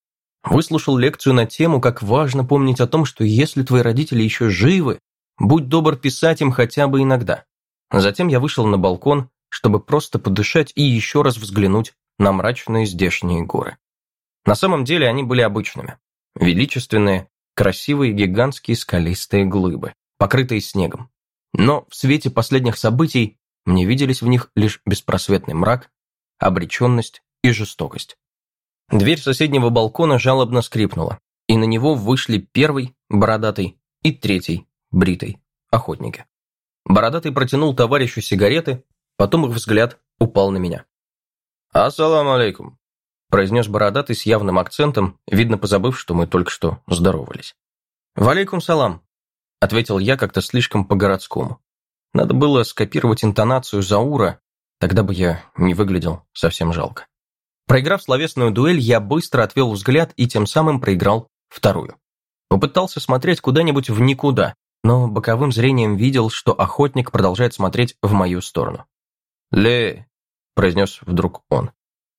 Выслушал лекцию на тему, как важно помнить о том, что если твои родители еще живы, будь добр писать им хотя бы иногда. Затем я вышел на балкон, чтобы просто подышать и еще раз взглянуть на мрачные здешние горы. На самом деле они были обычными. Величественные, красивые гигантские скалистые глыбы, покрытые снегом. Но в свете последних событий мне виделись в них лишь беспросветный мрак, обреченность и жестокость. Дверь соседнего балкона жалобно скрипнула, и на него вышли первый, бородатый, и третий, бритый, охотники. Бородатый протянул товарищу сигареты, потом их взгляд упал на меня. «Ассаламу алейкум», произнес бородатый с явным акцентом, видно позабыв, что мы только что здоровались. «Валейкум салам», ответил я как-то слишком по-городскому. Надо было скопировать интонацию Заура, тогда бы я не выглядел совсем жалко. Проиграв словесную дуэль, я быстро отвел взгляд и тем самым проиграл вторую. Попытался смотреть куда-нибудь в никуда, но боковым зрением видел, что охотник продолжает смотреть в мою сторону. «Ле!» – произнес вдруг он.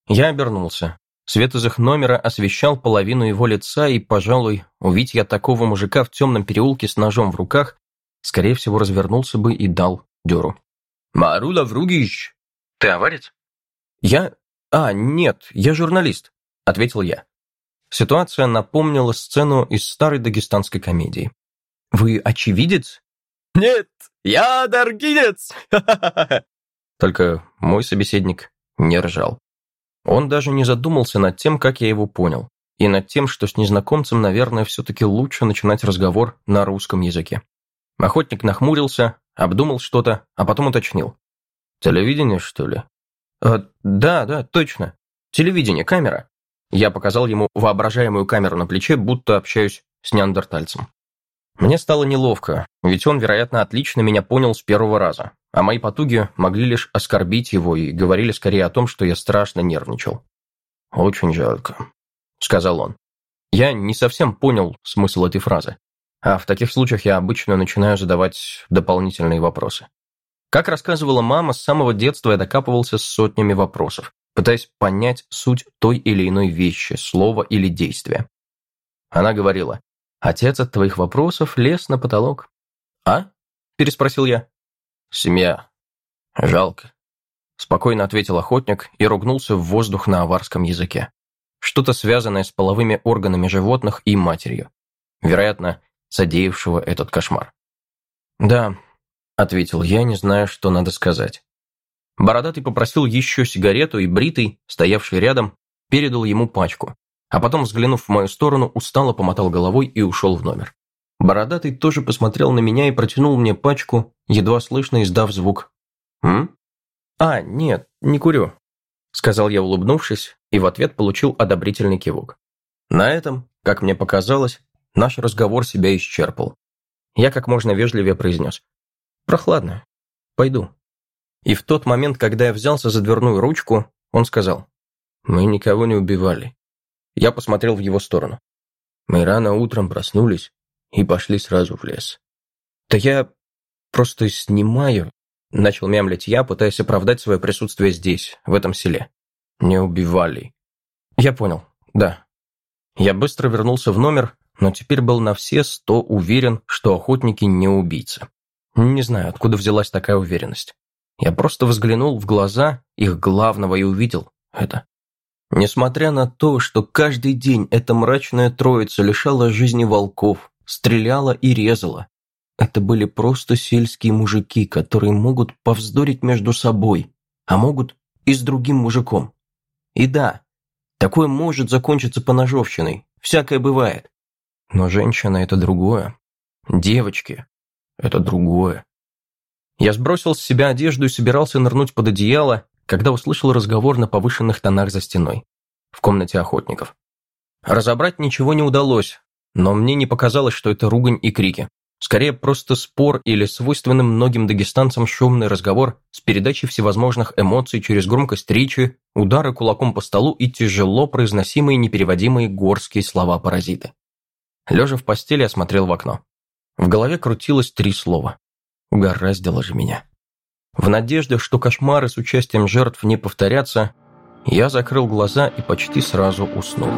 Я обернулся. Свет из их номера освещал половину его лица, и, пожалуй, увидеть я такого мужика в темном переулке с ножом в руках, скорее всего, развернулся бы и дал дёру. «Марула Вругич!» «Ты аварец?» «Я... А, нет, я журналист», — ответил я. Ситуация напомнила сцену из старой дагестанской комедии. «Вы очевидец?» «Нет, я даргинец!» Только мой собеседник не ржал. Он даже не задумался над тем, как я его понял, и над тем, что с незнакомцем, наверное, все-таки лучше начинать разговор на русском языке. Охотник нахмурился, обдумал что-то, а потом уточнил. «Телевидение, что ли?» «Э, «Да, да, точно. Телевидение, камера». Я показал ему воображаемую камеру на плече, будто общаюсь с неандертальцем. Мне стало неловко, ведь он, вероятно, отлично меня понял с первого раза, а мои потуги могли лишь оскорбить его и говорили скорее о том, что я страшно нервничал. «Очень жалко», — сказал он. Я не совсем понял смысл этой фразы. А в таких случаях я обычно начинаю задавать дополнительные вопросы. Как рассказывала мама, с самого детства я докапывался с сотнями вопросов, пытаясь понять суть той или иной вещи, слова или действия. Она говорила, «Отец от твоих вопросов лез на потолок». «А?» – переспросил я. «Семья. Жалко», – спокойно ответил охотник и ругнулся в воздух на аварском языке. Что-то связанное с половыми органами животных и матерью. Вероятно, содеявшего этот кошмар. «Да», — ответил я, не зная, что надо сказать. Бородатый попросил еще сигарету, и Бритый, стоявший рядом, передал ему пачку, а потом, взглянув в мою сторону, устало помотал головой и ушел в номер. Бородатый тоже посмотрел на меня и протянул мне пачку, едва слышно издав звук «М?». «А, нет, не курю», — сказал я, улыбнувшись, и в ответ получил одобрительный кивок. На этом, как мне показалось, Наш разговор себя исчерпал. Я как можно вежливее произнес. «Прохладно. Пойду». И в тот момент, когда я взялся за дверную ручку, он сказал. «Мы никого не убивали». Я посмотрел в его сторону. Мы рано утром проснулись и пошли сразу в лес. «Да я просто снимаю», — начал мямлить я, пытаясь оправдать свое присутствие здесь, в этом селе. «Не убивали». Я понял, да. Я быстро вернулся в номер, но теперь был на все сто уверен, что охотники не убийцы. Не знаю, откуда взялась такая уверенность. Я просто взглянул в глаза их главного и увидел это. Несмотря на то, что каждый день эта мрачная троица лишала жизни волков, стреляла и резала, это были просто сельские мужики, которые могут повздорить между собой, а могут и с другим мужиком. И да, такое может закончиться поножовщиной, всякое бывает. Но женщина – это другое. Девочки – это другое. Я сбросил с себя одежду и собирался нырнуть под одеяло, когда услышал разговор на повышенных тонах за стеной, в комнате охотников. Разобрать ничего не удалось, но мне не показалось, что это ругань и крики. Скорее, просто спор или свойственным многим дагестанцам шумный разговор с передачей всевозможных эмоций через громкость речи, удары кулаком по столу и тяжело произносимые непереводимые горские слова-паразиты. Лежа в постели, я смотрел в окно. В голове крутилось три слова. Угораздило же меня. В надежде, что кошмары с участием жертв не повторятся, я закрыл глаза и почти сразу уснул.